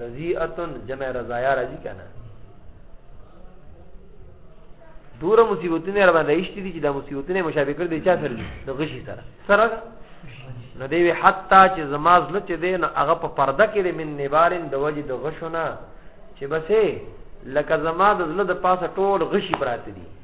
رضیعتن جمع رضایا راځي کنه دوره مصیبتونه را باندې ایشتي دي چې دا مصیبتونه مشابه کړ دي چا سره دي د غشي سره سره نو دی وی حتا چې زما زړه چې دی نو هغه په پرده کې من نبارن د وجه د غشونه چې بسې لکه زما د زړه د پاسه ټول غشي پراته دي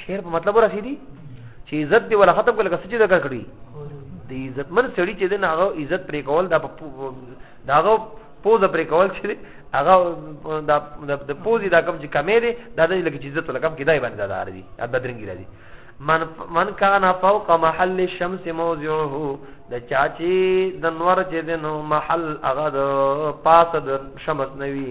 شعر په مطلب رسیدي چې عزت دی ولا ختم کړل که سچې ذکر کړی د عزت من سړی چې دین هغه عزت پرې کول دا داغه پوز پرې کول چې هغه دا د پوزي دا کم چې کمې دي دا د لکه عزت ولا کم کیدای باندې دا راځي دا بدرنګي راځي من من کان فوق محل الشمس موضعه د چاچی د نور چې دنو محل هغه د پاس د شمس نوي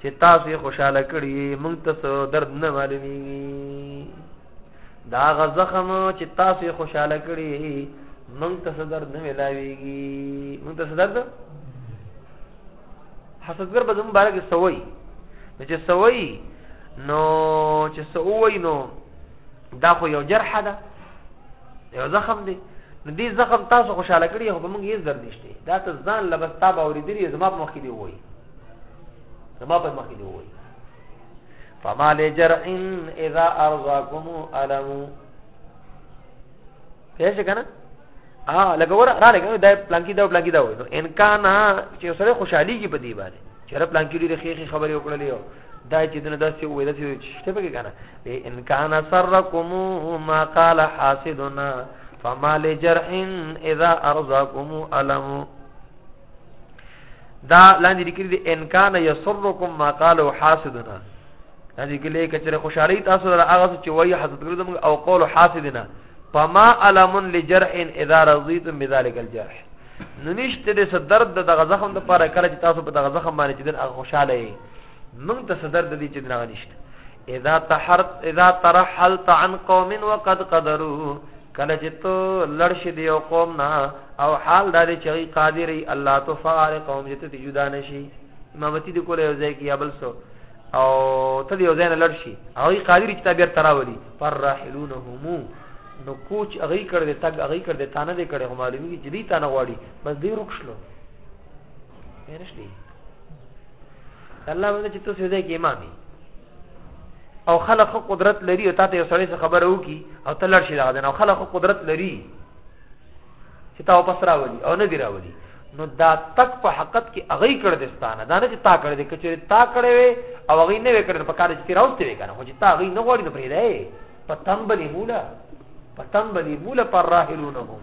چې تاسو یې خوشاله کړی مونږ ته سو درد نه معلومیږي دا غ زخم چې تاسو یې خوشاله کړی مونږ ته سو درد نه ملاویږي مونږ ته سو درد حسدګر به زموږ باره کې سوي نو چې سوي نو چې سوي نو دا خو یو جرح ده یو زخم دی نو دې زخم تاسو خوشاله کړی خو به مونږ یې درد نشته دا ته ځان لبس تاب اوریدلی زما په مخ کې دی وایي زما په مخې دی وای فما لجرع اذا ارضاكم الم پیش کنه ها لګور را لګو دا پلانکی دا پلانکی دا وای نو ان کان چې سره خوشحالي کې په دی باندې چېر پلانکی لري خېخي خبرې وکړلې دا چې دنه داسې وې داسې شته پکې کنه ان کان سرکم ما قال حاسدنا فما لجرح اذا ارزاكم الم دا لاندې لیکلي دي ان کان یسرکم ما قالو حاسدنا لاندې لیکلي کچره خوشحالي تاسو را هغه چې وایي حضرت ګردم او قول حاسدنا فما علم لجرح اذا رضيتم بذلك الجرح نو نشته د صدر د دغه زخم د پاره کله چې تاسو په دغه زخم باندې چې دن خوشاله یې موږ ته صدر د دې چې دغه نشته اذا تحرت اذا ترحلت عن قوم وقد قدروا کله چې ته لړ شې دی او قوم نه او حال دا دی چې قادری الله تو فارق قوم چې ته جدا نشي امامتی دی کوله ځای کې ابل سو او ته دی ځای نه لړ شي او قادری چې تابع تراولي پر راحلونهم نو کوچ اغي کړ دې تګ اغي کړ دې تانه دې کړې معلومیږي چې دې تانه غواړي بس دې رخصلو پېرش دی الله باندې چې تاسو دې کې امامي او خلق خو قدرت لري او تاسو یو سړی څه خبره وکي او تلل شي دا نه خلق خو قدرت لري چې تا واپس راولي او نه دی راولي نو دا تک په حقت کې اغه کړ دستانه دا نه چې تا کړ دې کچې تا کړې وې او اغه نه وکړ په کار چې راوستې وې کنه خو چې تا اغه نه غوړي نو پرې دی پتم بلی مولا پتم بلی مولا پر راحلونه هم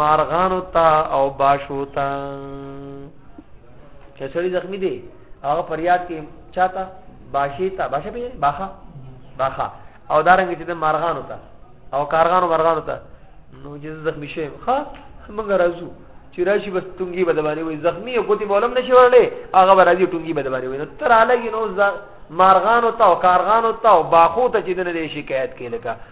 مارغانو ته او باشو ته چې سړی زخمی دی هغه فریاد کې چاته باشي ته باشه پیژنې باخه باخه او دارنګ چې د مارغانو ته او کارغانو مارغانو ته نو چې زخمی شي ها موږ راځو چې راشي بس ټونګي بدباني وي زخمی او کوتي مولم نشي ورلې هغه راځي ټونګي بدباني وي نو تر علاوه نو مارغانو ته او کارغانو ته او باخو ته چې دنه دې شکایت کې لکه